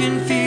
can feel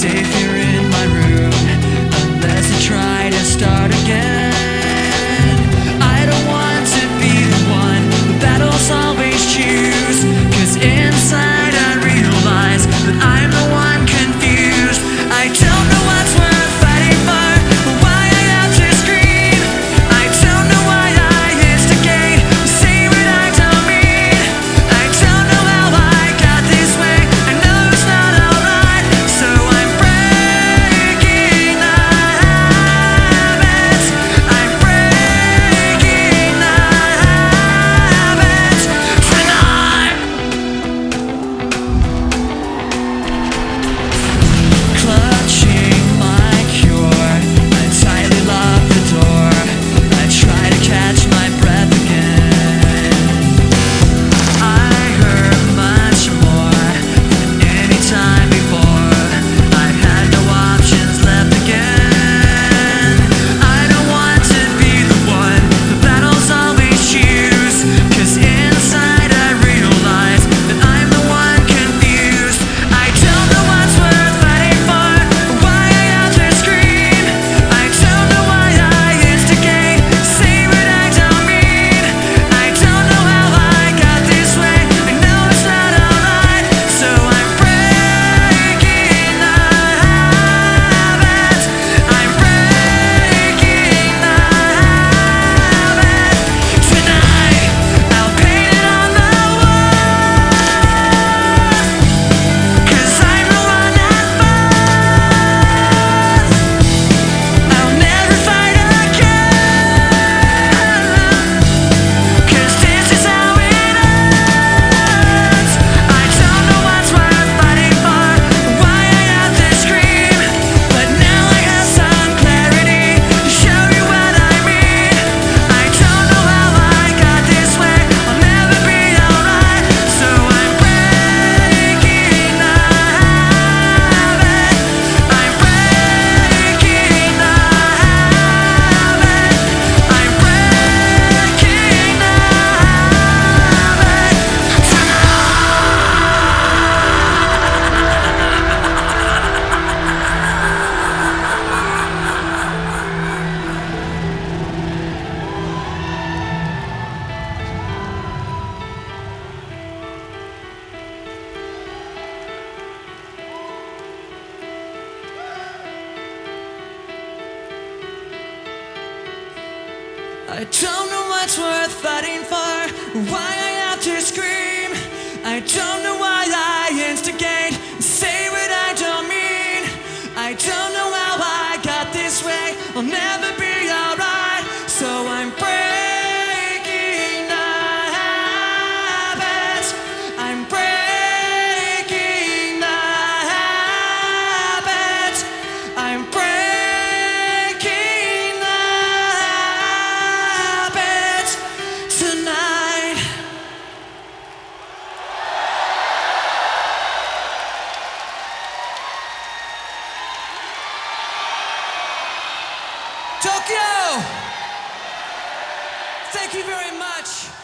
safe. I don't know what's worth fighting for, why I have to scream. I don't know why I instigate, say what I don't mean. I don't know how I got this way. I'll never Tokyo! Thank you very much.